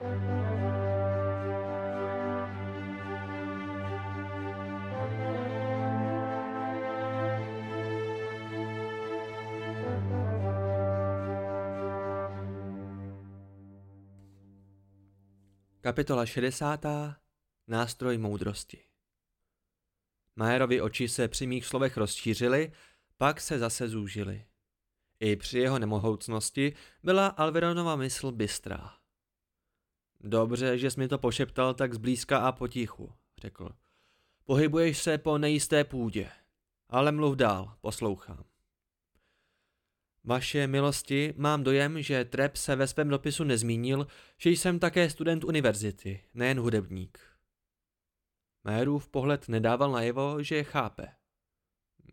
Kapitola 60. Nástroj moudrosti Majerovi oči se při mých slovech rozšířily, pak se zase zúžily. I při jeho nemohoucnosti byla Alveronova mysl bystrá. Dobře, že jsi mi to pošeptal tak zblízka a potichu, řekl. Pohybuješ se po nejisté půdě, ale mluv dál, poslouchám. Vaše milosti, mám dojem, že Trep se ve svém dopisu nezmínil, že jsem také student univerzity, nejen hudebník. Mérův pohled nedával najevo, že je chápe.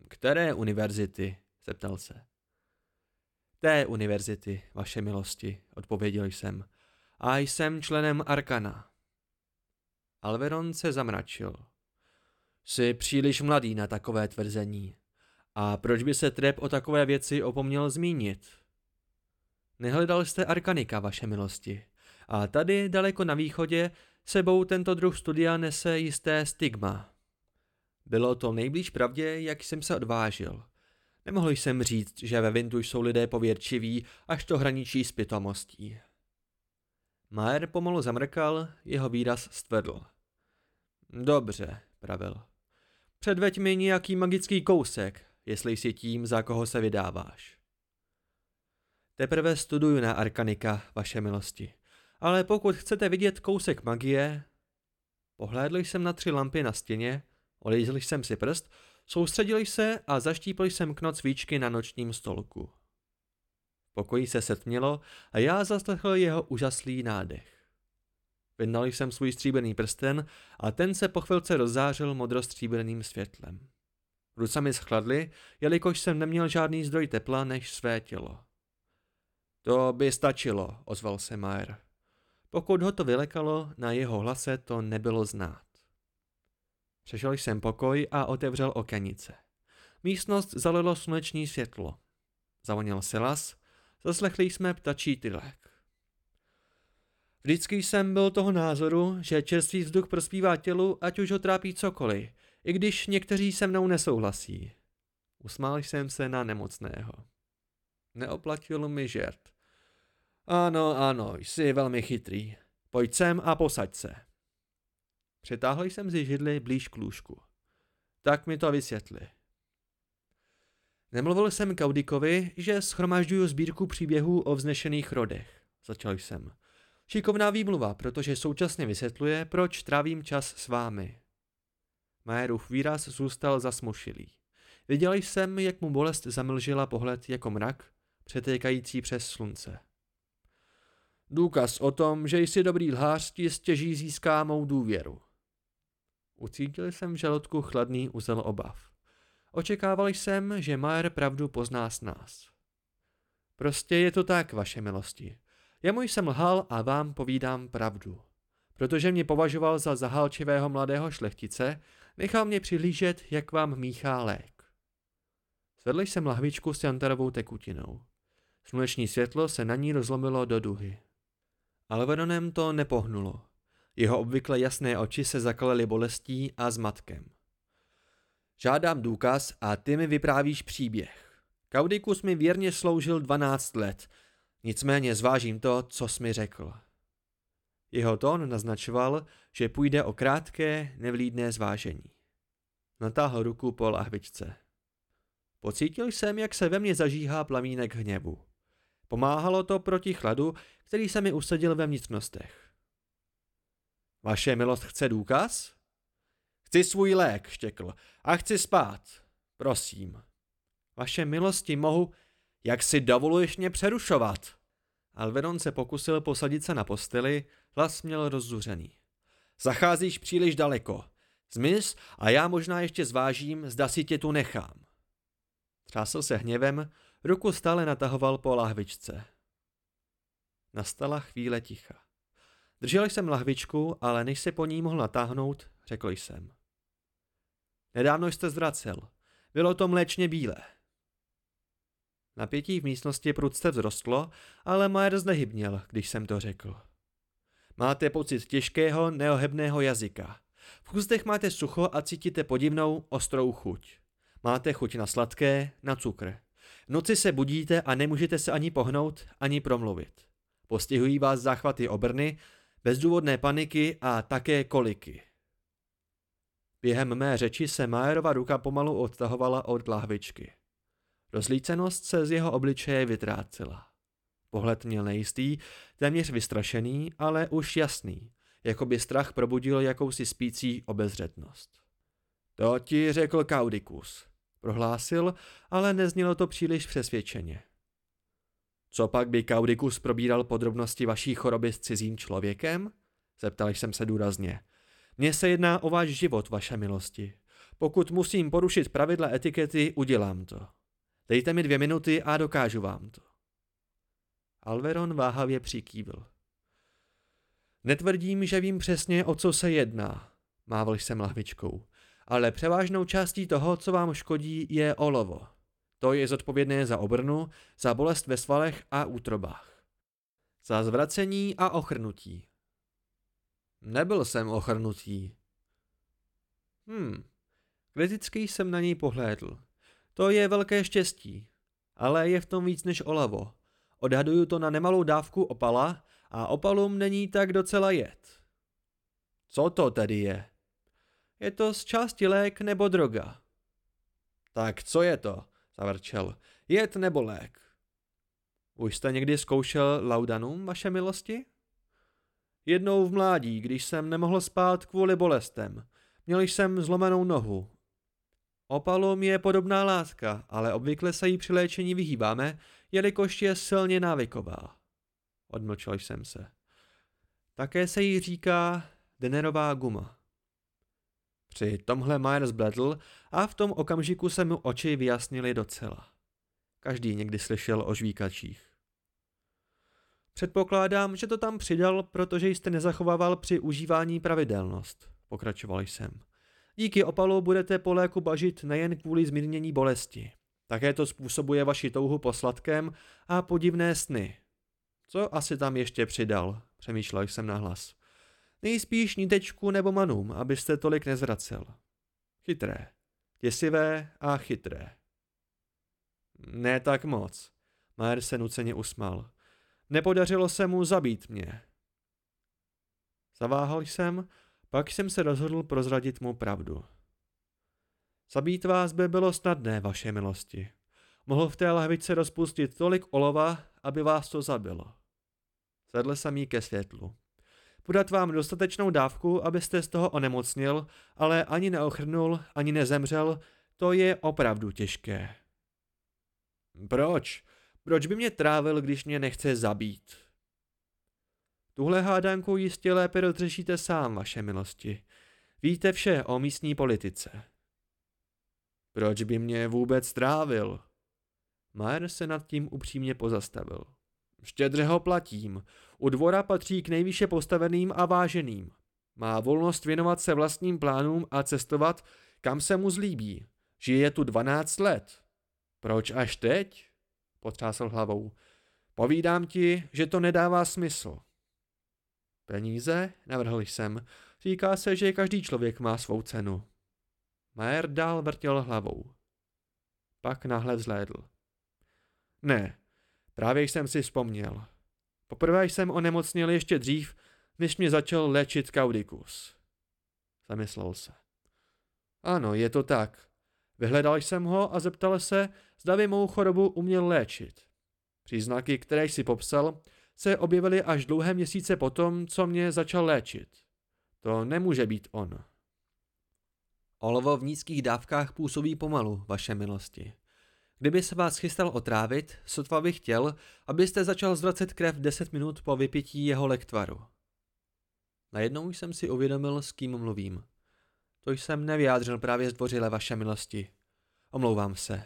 Které univerzity? zeptal se. Té univerzity, vaše milosti, odpověděl jsem. A jsem členem Arkana. Alveron se zamračil. Jsi příliš mladý na takové tvrzení. A proč by se Trep o takové věci opomněl zmínit? Nehledal jste Arkanika, vaše milosti. A tady, daleko na východě, sebou tento druh studia nese jisté stigma. Bylo to nejblíž pravdě, jak jsem se odvážil. Nemohl jsem říct, že ve Vintu jsou lidé pověrčiví, až to hraničí s pitomostí. Maer pomalu zamrkal, jeho výraz stvrdl. Dobře, pravil. Předveď mi nějaký magický kousek, jestli jsi tím, za koho se vydáváš. Teprve studuju na Arkanika, vaše milosti. Ale pokud chcete vidět kousek magie... Pohlédl jsem na tři lampy na stěně, olízl jsem si prst, soustředil se a zaštípil jsem knot svíčky na nočním stolku. Pokoji se setmělo a já zaslechl jeho úžaslý nádech. Vyndal jsem svůj stříbrný prsten a ten se po chvilce rozzářil modrostříbrným světlem. Ruce mi schladly, jelikož jsem neměl žádný zdroj tepla než své tělo. To by stačilo, ozval se Mayer. Pokud ho to vylekalo, na jeho hlase to nebylo znát. Přešel jsem pokoj a otevřel okenice. Místnost zalilo sluneční světlo. Zavonil se las, zaslechli jsme ptačí tylek. Vždycky jsem byl toho názoru, že čerstvý vzduch prospívá tělu, ať už ho trápí cokoliv, i když někteří se mnou nesouhlasí. Usmál jsem se na nemocného. Neoplatil mi žert. Ano, ano, jsi velmi chytrý. Pojď sem a posaď se. Přetáhl jsem z židli blíž k lůžku. Tak mi to vysvětli. Nemluvil jsem Kaudikovi, že schromažďuju sbírku příběhů o vznešených rodech. Začal jsem. Šikovná výmluva, protože současně vysvětluje, proč trávím čas s vámi. Majerův výraz zůstal zasmušilý. Viděl jsem, jak mu bolest zamlžila pohled jako mrak, přetékající přes slunce. Důkaz o tom, že jsi dobrý lhář, ti stěží získá mou důvěru. Ucítil jsem v žaludku chladný uzel obav. Očekával jsem, že Majer pravdu pozná s nás. Prostě je to tak, vaše milosti. Jemu jsem lhal a vám povídám pravdu. Protože mě považoval za zahalčivého mladého šlechtice, nechal mě přihlížet, jak vám míchá lék. Zvedl jsem lahvičku s jantarovou tekutinou. Sluneční světlo se na ní rozlomilo do duhy. Alveronem to nepohnulo. Jeho obvykle jasné oči se zakalely bolestí a zmatkem. Žádám důkaz a ty mi vyprávíš příběh. Kaudikus mi věrně sloužil 12 let, nicméně zvážím to, co jsi mi řekl. Jeho tón naznačoval, že půjde o krátké, nevlídné zvážení. Natáhl ruku po lahvičce. Pocítil jsem, jak se ve mně zažíhá plamínek hněvu. Pomáhalo to proti chladu, který se mi usadil ve vnitřnostech. Vaše milost chce důkaz? Chci svůj lék, štěkl, a chci spát. Prosím. Vaše milosti mohu, jak si dovoluješ mě přerušovat? Alveron se pokusil posadit se na posteli, hlas měl rozzuřený. Zacházíš příliš daleko. Zmiz a já možná ještě zvážím, zda si tě tu nechám. Třásl se hněvem, ruku stále natahoval po lahvičce. Nastala chvíle ticha. Držel jsem lahvičku, ale než se po ní mohl natáhnout, řekl jsem. Nedávno jste zvracel. Bylo to mléčně bílé. Napětí v místnosti prudce vzrostlo, ale Majer znehybněl, když jsem to řekl. Máte pocit těžkého, neohebného jazyka. V ústech máte sucho a cítíte podivnou, ostrou chuť. Máte chuť na sladké, na cukr. V noci se budíte a nemůžete se ani pohnout, ani promluvit. Postihují vás záchvaty obrny, bezdůvodné paniky a také koliky. Během mé řeči se Majerova ruka pomalu odtahovala od lahvičky. Rozlícenost se z jeho obličeje vytrácela. Pohled měl nejistý, téměř vystrašený, ale už jasný, jako by strach probudil jakousi spící obezřetnost. To ti řekl Kaudikus, prohlásil, ale neznělo to příliš přesvědčeně. Co pak by Kaudikus probíral podrobnosti vaší choroby s cizím člověkem? Zeptal jsem se důrazně. Mně se jedná o váš život, vaše milosti. Pokud musím porušit pravidla etikety, udělám to. Dejte mi dvě minuty a dokážu vám to. Alveron váhavě přikývil. Netvrdím, že vím přesně, o co se jedná, mávl jsem lahvičkou, ale převážnou částí toho, co vám škodí, je olovo. To je zodpovědné za obrnu, za bolest ve svalech a útrobách. Za zvracení a ochrnutí. Nebyl jsem ochrnutý. Hm, kriticky jsem na něj pohlédl. To je velké štěstí, ale je v tom víc než olavo. Odhaduju to na nemalou dávku opala a opalum není tak docela jed. Co to tedy je? Je to z části lék nebo droga. Tak co je to? Zavrčel. Jed nebo lék? Už jste někdy zkoušel laudanum, vaše milosti? Jednou v mládí, když jsem nemohl spát kvůli bolestem. Měl jsem zlomenou nohu. Opalum je podobná látka, ale obvykle se jí při léčení vyhýbáme, jelikož je silně návyková. Odmlčel jsem se. Také se jí říká denerová guma. Při tomhle Myers bledl a v tom okamžiku se mu oči vyjasnily docela. Každý někdy slyšel o žvíkačích. Předpokládám, že to tam přidal, protože jste nezachovával při užívání pravidelnost, pokračoval jsem. Díky opalu budete po léku bažit nejen kvůli zmírnění bolesti. Také to způsobuje vaši touhu po sladkém a podivné sny. Co asi tam ještě přidal, přemýšlel jsem na hlas. Nejspíš nitečku nebo manum, abyste tolik nezvracel. Chytré. Děsivé a chytré. Ne tak moc. Majer se nuceně usmál. Nepodařilo se mu zabít mě. Zaváhal jsem, pak jsem se rozhodl prozradit mu pravdu. Zabít vás by bylo snadné, vaše milosti. Mohl v té lahvičce rozpustit tolik olova, aby vás to zabilo. Sedl jsem jí ke světlu. Podat vám dostatečnou dávku, abyste z toho onemocnil, ale ani neochrnul, ani nezemřel, to je opravdu těžké. Proč? Proč by mě trávil, když mě nechce zabít? Tuhle hádanku jistě lépe rozřešíte sám, vaše milosti. Víte vše o místní politice. Proč by mě vůbec trávil? Majer se nad tím upřímně pozastavil. Štědře ho platím. U dvora patří k nejvýše postaveným a váženým. Má volnost věnovat se vlastním plánům a cestovat, kam se mu zlíbí. Žije tu 12 let. Proč až teď? Potřásl hlavou. Povídám ti, že to nedává smysl. Peníze? Navrhl jsem. Říká se, že každý člověk má svou cenu. Majer dál vrtěl hlavou. Pak náhle vzlédl. Ne, právě jsem si vzpomněl. Poprvé jsem onemocněl ještě dřív, než mě začal léčit Kaudikus. Zamyslel se. Ano, je to tak. Vyhledal jsem ho a zeptal se, zda by mou chorobu uměl léčit. Příznaky, které jsi popsal, se objevily až dlouhé měsíce potom, co mě začal léčit. To nemůže být on. Olovo v nízkých dávkách působí pomalu, vaše milosti. Kdyby se vás chystal otrávit, sotva bych chtěl, abyste začal zvracet krev 10 minut po vypití jeho lektvaru. Najednou jsem si uvědomil, s kým mluvím. To jsem nevyjádřil právě zdvořile vaše milosti. Omlouvám se.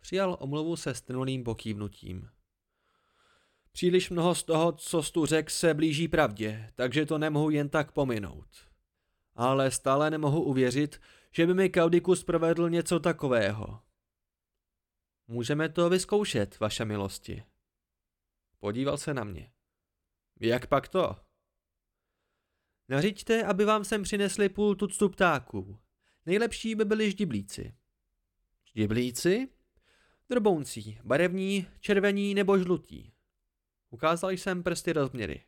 Přijal omluvu se strnulým pokývnutím. Příliš mnoho z toho, co tu řek, se blíží pravdě, takže to nemohu jen tak pominout. Ale stále nemohu uvěřit, že by mi Kaudikus provedl něco takového. Můžeme to vyzkoušet, vaše milosti. Podíval se na mě. Jak pak to? Nařiďte, aby vám sem přinesli půl tuctu ptáků. Nejlepší by byli ždiblíci. Ždiblíci? Drobouncí, barevní, červení nebo žlutí. Ukázal jsem prsty rozměry.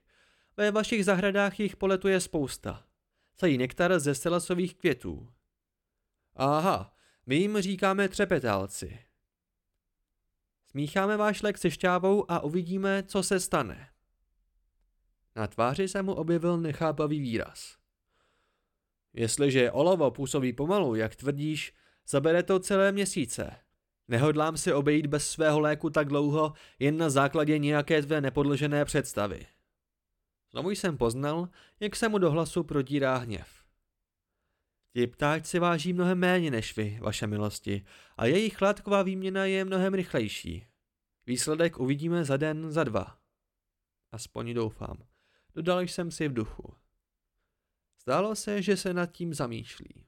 Ve vašich zahradách jich poletuje spousta. Sají nektar ze selasových květů. Aha, my jim říkáme třepetálci. Smícháme váš lek se šťávou a uvidíme, co se stane. Na tváři se mu objevil nechápavý výraz. Jestliže olovo působí pomalu, jak tvrdíš, zabere to celé měsíce. Nehodlám si obejít bez svého léku tak dlouho jen na základě nějaké tvé nepodložené představy. Znovu jsem poznal, jak se mu do hlasu prodírá hněv. Ti ptáčci váží mnohem méně než vy, vaše milosti, a jejich látková výměna je mnohem rychlejší. Výsledek uvidíme za den, za dva. Aspoň doufám. Dodal jsem si v duchu. Zdálo se, že se nad tím zamýšlí.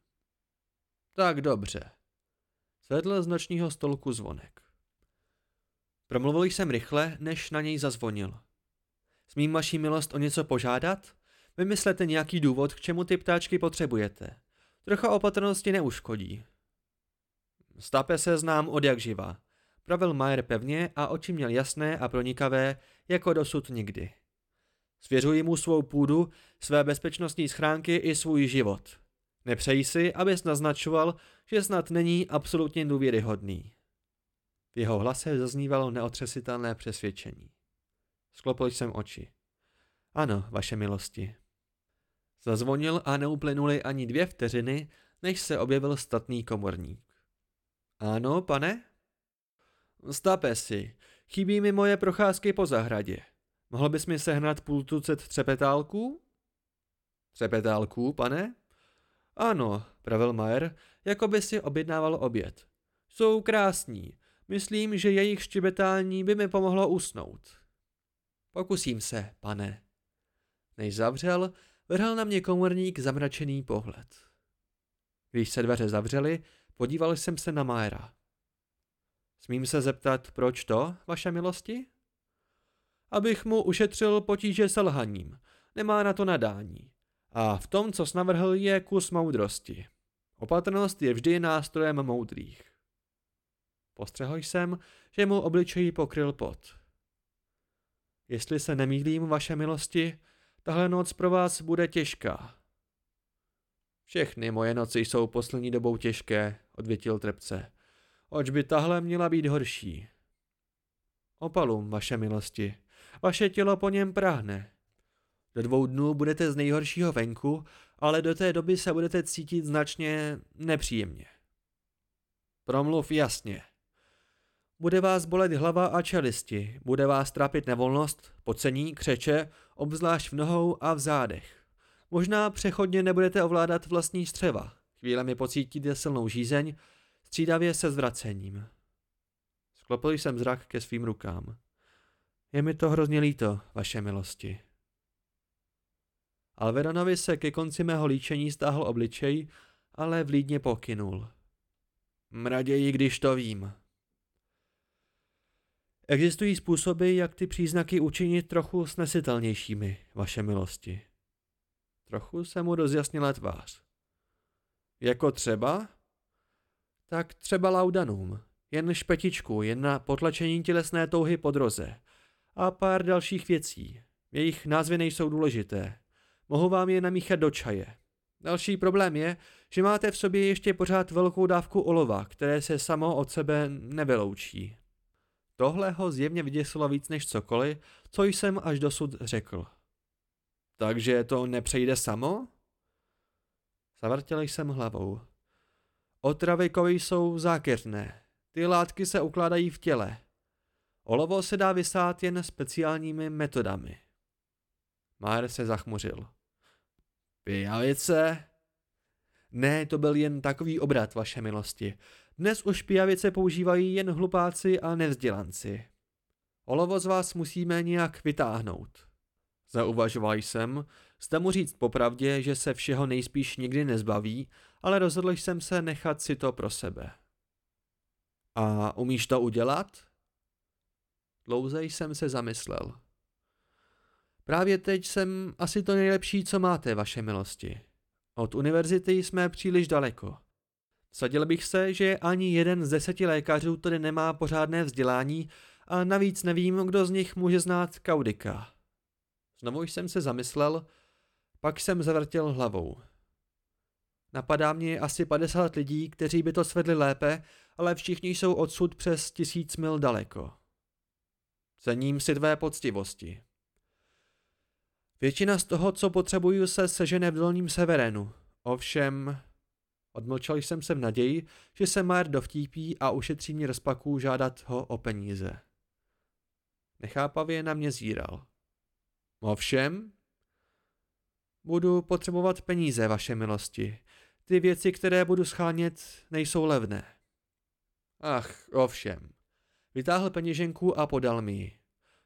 Tak dobře. Zvedl z nočního stolku zvonek. Promluvil jsem rychle, než na něj zazvonil. Smím vaší milost o něco požádat? Vymyslete nějaký důvod, k čemu ty ptáčky potřebujete. Trocha opatrnosti neuškodí. Stape se znám od jak živa. Pravil Majer pevně a oči měl jasné a pronikavé, jako dosud nikdy. Svěřuji mu svou půdu, své bezpečnostní schránky i svůj život. Nepřeji si, abys naznačoval, že snad není absolutně důvěryhodný. V jeho hlase zaznívalo neotřesitelné přesvědčení. Sklopil jsem oči. Ano, vaše milosti. Zazvonil a neuplynuli ani dvě vteřiny, než se objevil statný komorník. Ano, pane? Stape si, chybí mi moje procházky po zahradě. Mohl bys mi sehnat půl tucet třepetálků? Třepetálků, pane? Ano, pravil Majer, jako by si objednával oběd. Jsou krásní. Myslím, že jejich štěbetání by mi pomohlo usnout. Pokusím se, pane. Než zavřel, vrhal na mě komorník zamračený pohled. Když se dveře zavřely, podíval jsem se na Majera. Smím se zeptat, proč to, vaše milosti? Abych mu ušetřil potíže s lhaním. Nemá na to nadání. A v tom, co snavrhl, je kus moudrosti. Opatrnost je vždy nástrojem moudrých. Postřehl jsem, že mu obličejí pokryl pot. Jestli se nemýlím, vaše milosti, tahle noc pro vás bude těžká. Všechny moje noci jsou poslední dobou těžké, odvětil trepce. Oč by tahle měla být horší? Opalum, vaše milosti. Vaše tělo po něm prahne. Do dvou dnů budete z nejhoršího venku, ale do té doby se budete cítit značně nepříjemně. Promluv jasně. Bude vás bolet hlava a čelisti, bude vás trápit nevolnost, pocení, křeče, obzvlášť v nohou a v zádech. Možná přechodně nebudete ovládat vlastní střeva, chvílemi pocítíte silnou žízeň, střídavě se zvracením. Sklopil jsem zrak ke svým rukám. Je mi to hrozně líto, vaše milosti. Alveronovi se ke konci mého líčení stáhl obličej, ale vlídně pokynul. Mraději, když to vím. Existují způsoby, jak ty příznaky učinit trochu snesitelnějšími, vaše milosti. Trochu se mu rozjasnila tvář. Jako třeba? Tak třeba laudanum. Jen špetičku, jen na potlačení tělesné touhy po droze. A pár dalších věcí. Jejich názvy nejsou důležité. Mohu vám je namíchat do čaje. Další problém je, že máte v sobě ještě pořád velkou dávku olova, které se samo od sebe nevyloučí. Tohle ho zjevně vyděsilo víc než cokoliv, co jsem až dosud řekl. Takže to nepřejde samo? Zavrtěl jsem hlavou. Otravy kovy jsou zákeřné. Ty látky se ukládají v těle. Olovo se dá vysát jen speciálními metodami. Már se zachmuřil. Pijavice? Ne, to byl jen takový obrat, vaše milosti. Dnes už pijavice používají jen hlupáci a nevzdělanci. Olovo z vás musíme nějak vytáhnout. Zauvažoval jsem, zda mu říct popravdě, že se všeho nejspíš nikdy nezbaví, ale rozhodl jsem se nechat si to pro sebe. A umíš to udělat? Dlouze jsem se zamyslel. Právě teď jsem asi to nejlepší, co máte, vaše milosti. Od univerzity jsme příliš daleko. Sadil bych se, že ani jeden z deseti lékařů tady nemá pořádné vzdělání a navíc nevím, kdo z nich může znát Kaudika. Znovu jsem se zamyslel, pak jsem zavrtěl hlavou. Napadá mě asi 50 lidí, kteří by to svedli lépe, ale všichni jsou odsud přes tisíc mil daleko. Cením si tvé poctivosti. Většina z toho, co potřebuju, se sežene v dolním severenu. Ovšem, odmlčel jsem se v naději, že se Majer dovtípí a ušetří mě rozpaků žádat ho o peníze. Nechápavě na mě zíral. Ovšem, budu potřebovat peníze, vaše milosti. Ty věci, které budu schánět, nejsou levné. Ach, ovšem. Vytáhl peněženku a podal mi ji.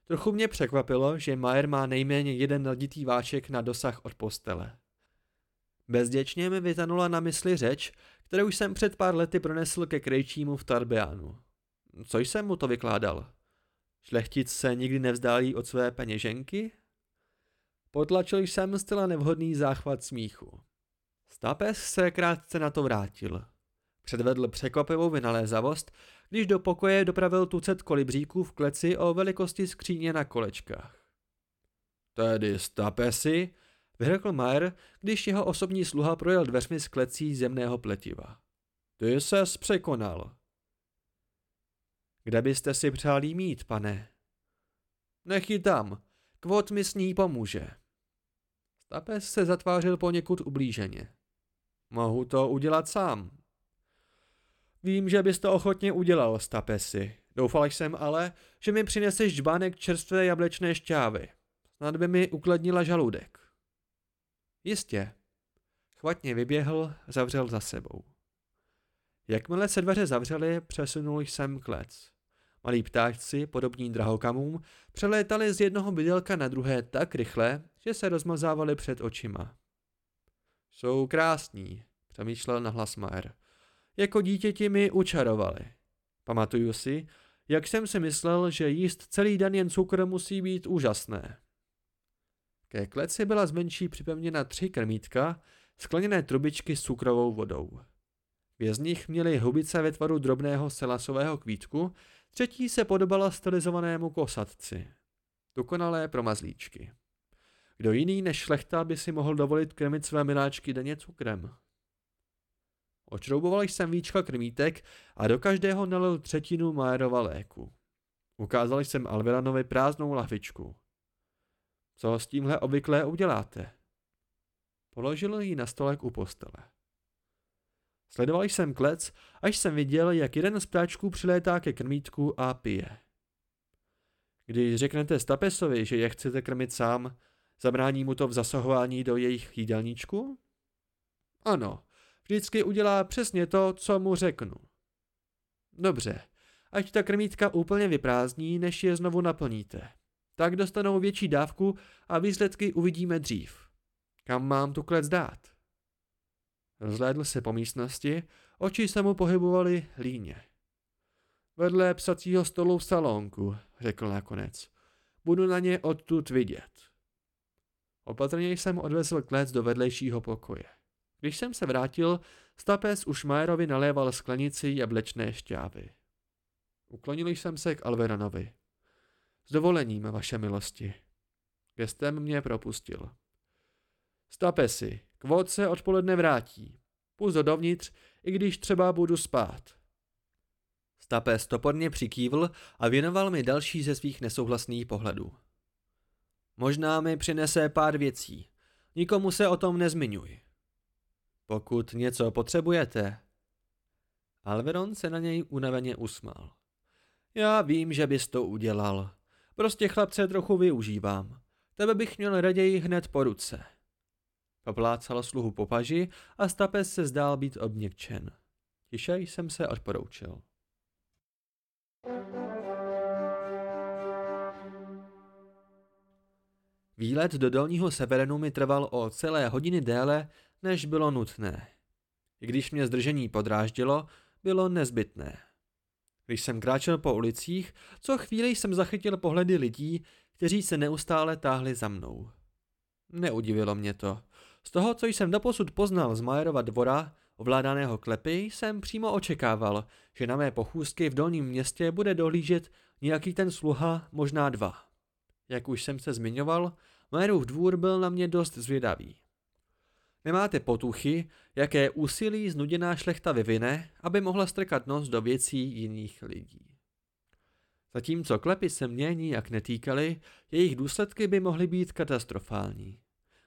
Trochu mě překvapilo, že Majer má nejméně jeden leditý váček na dosah od postele. Bezděčně mi vytanula na mysli řeč, kterou jsem před pár lety pronesl ke krejčímu v Tarbeánu. Co jsem mu to vykládal? Šlechtic se nikdy nevzdálí od své peněženky? Potlačil jsem zcela nevhodný záchvat smíchu. Stapes se krátce na to vrátil. Předvedl překvapivou vynalézavost, když do pokoje dopravil tucet kolibříků v kleci o velikosti skříně na kolečkách. Tedy Stapesi, vyřekl Mayer, když jeho osobní sluha projel dveřmi z klecí zemného pletiva. Ty ses překonal. Kde byste si přáli mít, pane? Nech ji tam, kvot mi s ní pomůže. Stapes se zatvářil poněkud ublíženě. Mohu to udělat sám. Vím, že bys to ochotně udělal, Stapesi. Doufal jsem ale, že mi přineseš žbánek čerstvé jablečné šťávy. Snad by mi ukladnila žaludek. Jistě. Chvatně vyběhl, zavřel za sebou. Jakmile se dveře zavřely, přesunul jsem klec. Malí ptáčci, podobní drahokamům, přelétali z jednoho bydelka na druhé tak rychle, že se rozmazávali před očima. Jsou krásní, přemýšlel nahlas Maer. Jako dítěti mi učarovali. Pamatuju si, jak jsem si myslel, že jíst celý den jen cukr musí být úžasné. Ke kleci byla zmenší připevněna tři krmítka, skleněné trubičky s cukrovou vodou. Dvě z nich měly hubice ve tvaru drobného selasového kvítku, třetí se podobala stylizovanému kosatci. Dokonalé promazlíčky. Kdo jiný než šlechta by si mohl dovolit krmit své miláčky denně cukrem? Očrouboval jsem víčka krmítek a do každého nalil třetinu Majerova léku. Ukázal jsem Alveranovi prázdnou lahvičku. Co s tímhle obvykle uděláte? Položil ji na stolek u postele. Sledoval jsem klec, až jsem viděl, jak jeden z ptáčků přilétá ke krmítku a pije. Když řeknete Stapesovi, že je chcete krmit sám, zabrání mu to v zasahování do jejich jídelníčku? Ano, vždycky udělá přesně to, co mu řeknu. Dobře, ať ta krmítka úplně vyprázdní, než je znovu naplníte. Tak dostanou větší dávku a výsledky uvidíme dřív. Kam mám tu klec dát? Rozhlédl se po místnosti, oči se mu pohybovaly líně. Vedle psacího stolu v salonku, řekl nakonec. Budu na ně odtud vidět. Opatrně jsem odvezl klec do vedlejšího pokoje. Když jsem se vrátil, Stapes už Majerovi naléval sklenici jablečné šťávy. Uklonil jsem se k Alveranovi. S dovolením, vaše milosti. Gestem mě propustil. Stapesi, kvot se odpoledne vrátí. Půjdu dovnitř, i když třeba budu spát. Stapes toporně přikývl a věnoval mi další ze svých nesouhlasných pohledů. Možná mi přinese pár věcí. Nikomu se o tom nezmiňuj. Pokud něco potřebujete. Alveron se na něj unaveně usmál. Já vím, že bys to udělal. Prostě chlapce trochu využívám. Tebe bych měl raději hned po ruce. Poplácal sluhu po paži a Stapes se zdál být obněkčen. Tiše jsem se odporoučil. Výlet do dolního severenu mi trval o celé hodiny déle, než bylo nutné. I když mě zdržení podráždilo, bylo nezbytné. Když jsem kráčel po ulicích, co chvíli jsem zachytil pohledy lidí, kteří se neustále táhli za mnou. Neudivilo mě to. Z toho, co jsem doposud poznal z Majerova dvora, ovládaného klepy, jsem přímo očekával, že na mé pochůzky v dolním městě bude dohlížet nějaký ten sluha, možná dva. Jak už jsem se zmiňoval, Majerův dvůr byl na mě dost zvědavý. Nemáte potuchy, jaké úsilí znuděná šlechta vyvine, aby mohla strkat nos do věcí jiných lidí. Zatímco klepy se mě nijak netýkaly, jejich důsledky by mohly být katastrofální.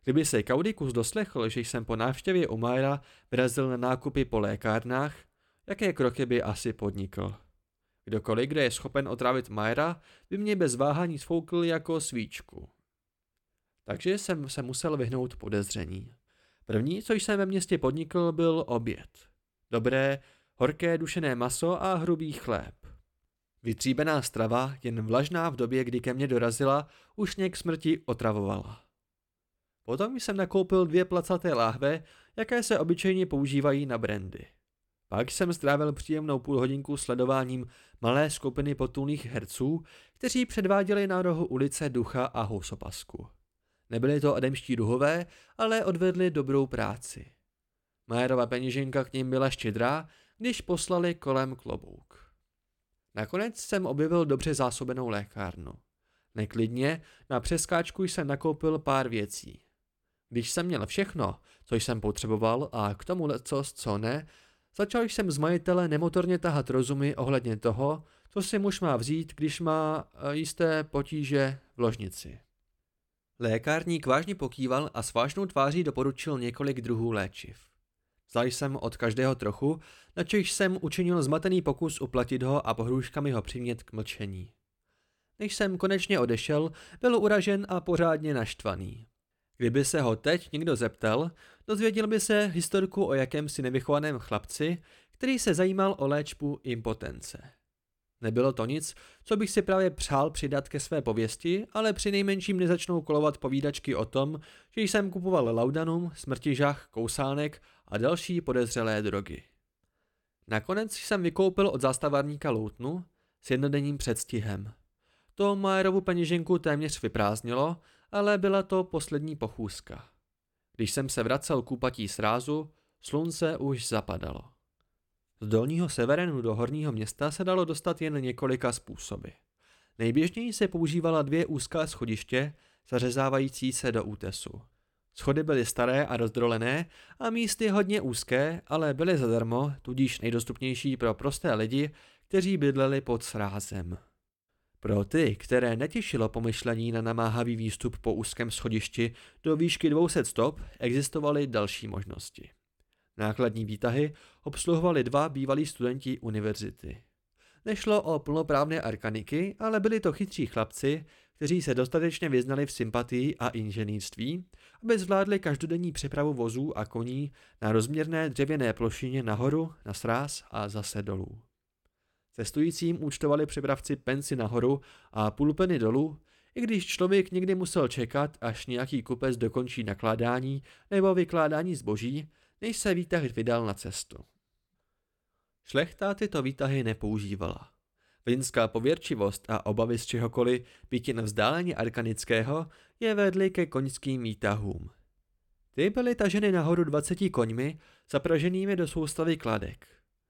Kdyby se Kaudikus doslechl, že jsem po návštěvě u Majra vyrazil na nákupy po lékárnách, jaké kroky by asi podnikl? Kdokoliv, kdo je schopen otrávit Majra, by mě bez váhání sfoukl jako svíčku. Takže jsem se musel vyhnout podezření. První, co jsem ve městě podnikl, byl oběd. Dobré, horké dušené maso a hrubý chléb. Vytříbená strava, jen vlažná v době, kdy ke mně dorazila, už mě k smrti otravovala. Potom jsem nakoupil dvě placaté láhve, jaké se obyčejně používají na brandy. Pak jsem strávil příjemnou půl hodinku sledováním malé skupiny potulných herců, kteří předváděli na rohu ulice ducha a housopasku. Nebyli to ademští duhové, ale odvedli dobrou práci. Majerova peněženka k ním byla štědrá, když poslali kolem klobouk. Nakonec jsem objevil dobře zásobenou lékárnu. Neklidně na přeskáčku jsem nakoupil pár věcí. Když jsem měl všechno, co jsem potřeboval a k tomu lecos, co ne, začal jsem z majitele nemotorně tahat rozumy ohledně toho, co si muž má vzít, když má eh, jisté potíže v ložnici. Lékárník vážně pokýval a s vážnou tváří doporučil několik druhů léčiv. Vzal jsem od každého trochu, načež jsem učinil zmatený pokus uplatit ho a pohrůžkami ho přimět k mlčení. Než jsem konečně odešel, byl uražen a pořádně naštvaný. Kdyby se ho teď někdo zeptal, dozvěděl by se historku o jakémsi nevychovaném chlapci, který se zajímal o léčbu impotence. Nebylo to nic, co bych si právě přál přidat ke své pověsti, ale při nejmenším nezačnou kolovat povídačky o tom, že jsem kupoval laudanum, smrtižach, kousánek a další podezřelé drogy. Nakonec jsem vykoupil od zástavárníka loutnu s jednodenním předstihem. To Majerovu peněženku téměř vyprázdnilo, ale byla to poslední pochůzka. Když jsem se vracel k úpatí srázu, slunce už zapadalo. Z dolního severenu do horního města se dalo dostat jen několika způsoby. Nejběžněji se používala dvě úzká schodiště, zařezávající se do útesu. Schody byly staré a rozdrolené a místy hodně úzké, ale byly zadarmo, tudíž nejdostupnější pro prosté lidi, kteří bydleli pod srázem. Pro ty, které netěšilo pomyšlení na namáhavý výstup po úzkém schodišti do výšky 200 stop, existovaly další možnosti. Nákladní výtahy obsluhovali dva bývalí studenti univerzity. Nešlo o plnoprávné arkaniky, ale byli to chytří chlapci, kteří se dostatečně vyznali v sympatii a inženýrství, aby zvládli každodenní přepravu vozů a koní na rozměrné dřevěné plošině nahoru, na sráz a zase dolů. Cestujícím účtovali přepravci pensy nahoru a půlpeny dolů, i když člověk někdy musel čekat, až nějaký kupec dokončí nakládání nebo vykládání zboží, než se výtah vydal na cestu. Šlechta tyto výtahy nepoužívala. Linská pověrčivost a obavy z čehokoliv, být jen vzdáleně arkanického, je vedly ke koňským výtahům. Ty byly taženy nahoru 20 koňmi, zapraženými do soustavy kladek.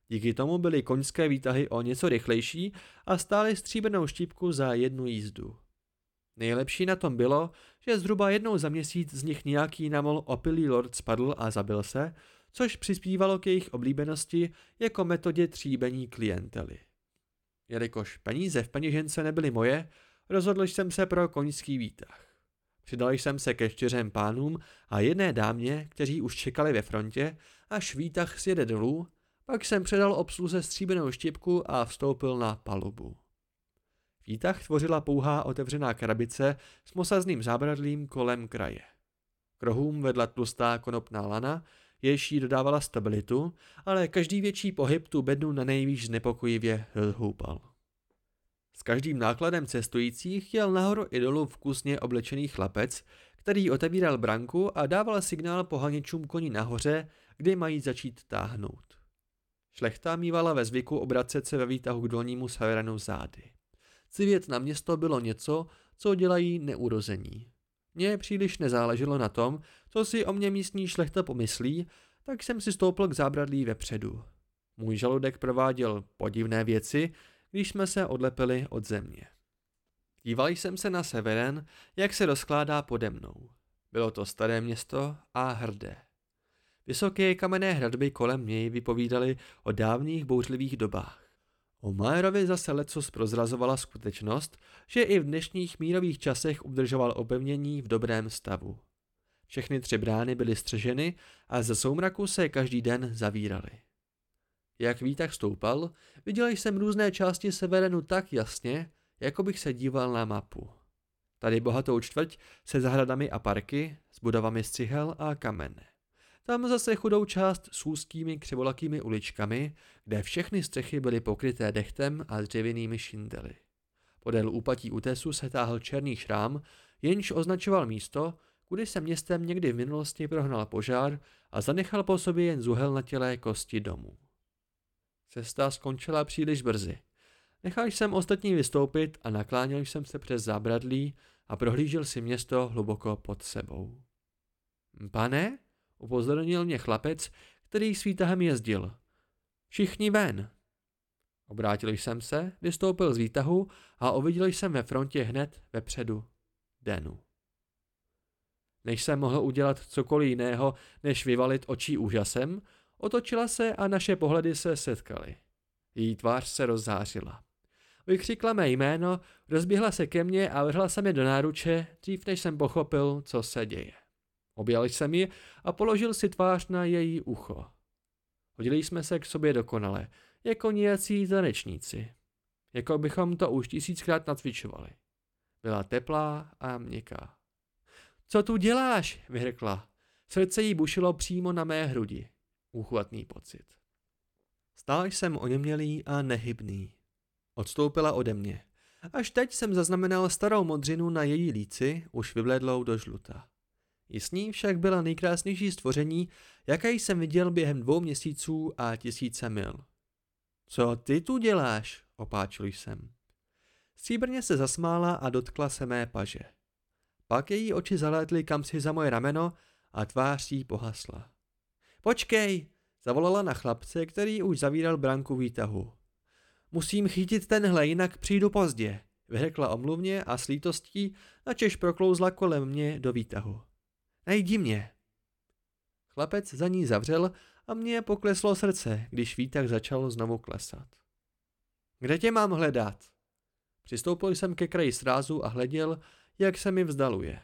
Díky tomu byly koňské výtahy o něco rychlejší a stály stříbrnou štípku za jednu jízdu. Nejlepší na tom bylo, že zhruba jednou za měsíc z nich nějaký namol opilý lord spadl a zabil se, což přispívalo k jejich oblíbenosti jako metodě tříbení klientely. Jelikož peníze v peněžence nebyly moje, rozhodl jsem se pro koňský výtah. Přidal jsem se ke čtyřem pánům a jedné dámě, kteří už čekali ve frontě, až výtah sjede dolů, pak jsem předal obsluze stříbenou štěpku a vstoupil na palubu. Výtah tvořila pouhá otevřená krabice s mosazným zábradlím kolem kraje. Krohům vedla tlustá konopná lana, jež jí dodávala stabilitu, ale každý větší pohyb tu bednu na nejvýš znepokojivě rozhoupal. S každým nákladem cestujících jel nahoru i dolů vkusně oblečený chlapec, který otevíral branku a dával signál pohaničům koní nahoře, kdy mají začít táhnout. Šlechta mývala ve zvyku obracet se ve výtahu k dolnímu severenu zády. Civět na město bylo něco, co dělají neurození. Mně příliš nezáleželo na tom, co si o mě místní šlechta pomyslí, tak jsem si stoupil k zábradlí vepředu. Můj žaludek prováděl podivné věci, když jsme se odlepili od země. Díval jsem se na severen, jak se rozkládá pode mnou. Bylo to staré město a hrdé. Vysoké kamenné hradby kolem něj vypovídaly o dávných bouřlivých dobách. O Majerovi zase lecos prozrazovala skutečnost, že i v dnešních mírových časech udržoval opevnění v dobrém stavu. Všechny tři brány byly střeženy a ze soumraku se každý den zavíraly. Jak výtah stoupal, viděl jsem různé části severenu tak jasně, jako bych se díval na mapu. Tady bohatou čtvrť se zahradami a parky, s budovami z cihel a kamene. Tam zase chudou část s úzkými křivolakými uličkami, kde všechny střechy byly pokryté dechtem a dřevěnými šindely. Podél úpatí útesu se táhl černý šrám, jenž označoval místo, kudy se městem někdy v minulosti prohnal požár a zanechal po sobě jen zuhelnatělé kosti domů. Cesta skončila příliš brzy. Nechal jsem ostatní vystoupit a nakláněl jsem se přes zábradlí a prohlížel si město hluboko pod sebou. Pane, upozornil mě chlapec, který s výtahem jezdil. Všichni ven. Obrátil jsem se, vystoupil z výtahu a uviděl jsem ve frontě hned vepředu Denu. Než jsem mohl udělat cokoliv jiného, než vyvalit očí úžasem, otočila se a naše pohledy se setkaly. Její tvář se rozzářila. Vykřikla mé jméno, rozběhla se ke mně a vrhla se mi do náruče, dřív než jsem pochopil, co se děje. Objal jsem ji a položil si tvář na její ucho. Hodili jsme se k sobě dokonale, jako nějací tanečníci. Jako bychom to už tisíckrát nacvičovali. Byla teplá a měkká. Co tu děláš? vyhrkla. Srdce jí bušilo přímo na mé hrudi. Úchvatný pocit. Stál jsem oněmělý a nehybný. Odstoupila ode mě. Až teď jsem zaznamenal starou modřinu na její líci, už vybledlou do žluta. I s ní však byla nejkrásnější stvoření, jaké jsem viděl během dvou měsíců a tisíce mil. Co ty tu děláš? opáčil jsem. Stříbrně se zasmála a dotkla se mé paže. Pak její oči zalétly kamsi za moje rameno a tvář jí pohasla. Počkej, zavolala na chlapce, který už zavíral branku výtahu. Musím chytit tenhle, jinak přijdu pozdě, vyhrekla omluvně a s lítostí, načež proklouzla kolem mě do výtahu. Najdi mě. Chlapec za ní zavřel a mně pokleslo srdce, když výtah začal znovu klesat. Kde tě mám hledat? Přistoupil jsem ke kraji srázu a hleděl, jak se mi vzdaluje.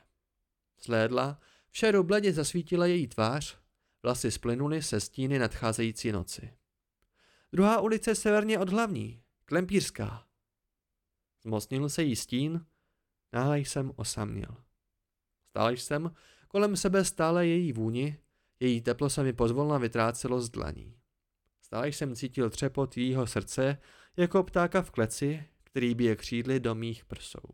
Slédla, v šeru bledě zasvítila její tvář, vlasy splynuly se stíny nadcházející noci. Druhá ulice severně od hlavní, Klempířská. Zmocnil se jí stín, náhle jsem osaměl. Stál jsem, kolem sebe stále její vůni, její teplo se mi pozvolna vytrácelo z dlaní. Stále jsem cítil třepot jejího srdce, jako ptáka v kleci, který bije křídly do mých prsou.